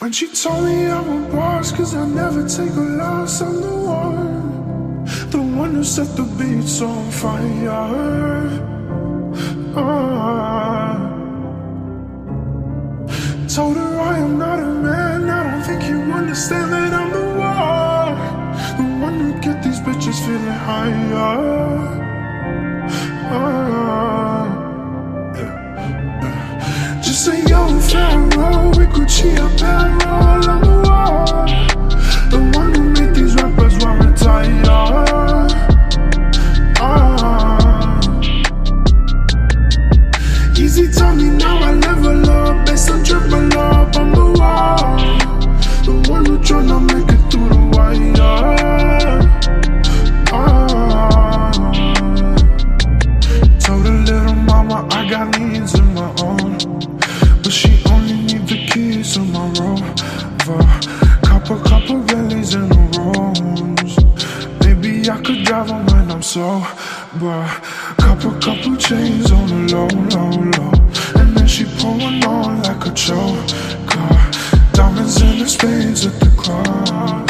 When she told me I'm a boss, cause I never take a loss, I'm the one. The one who set the beats on fire. Ah. Told her I am not a man, I don't think you understand that I'm the one. The one who get these bitches feeling higher. Ah. Just a young with Gucci apparel on the wall. The one who made these rappers want retire. Ah. Easy told me now I level up based on triple up on the wall. The one who tryna make it through the wire. Ah. Told her little mama I got needs of my own. But she Couple, couple bellies in the rooms. Maybe I could drive them when I'm sober. Couple, couple chains on the low, low, low. And then she pulling on like a choker. Diamonds in the spades at the club.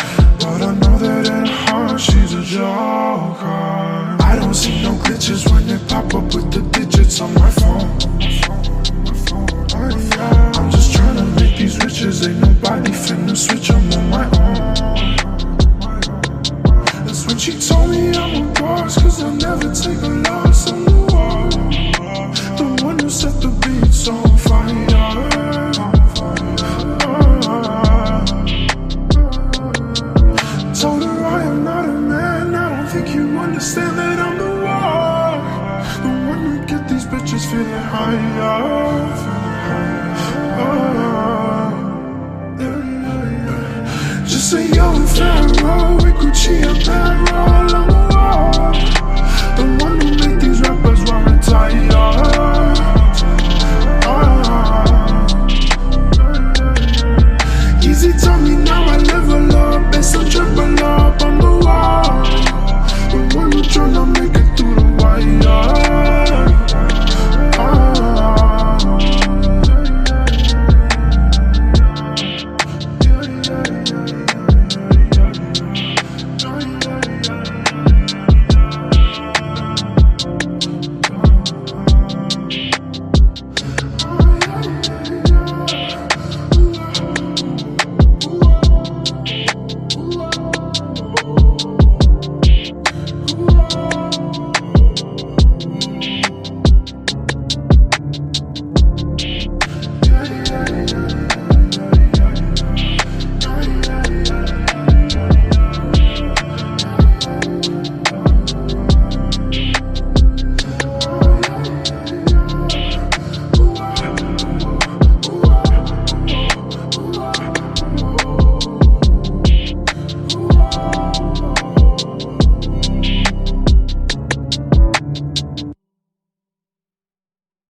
Nobody finna switch them on my own. That's when she told me I'm a boss, cause I never take a loss on the wall. The one who set the beats on fire. Told her I am not a man, I don't think you understand that I'm the one. The one who get these bitches feeling higher. Ah. A young pharaoh with Gucci apparel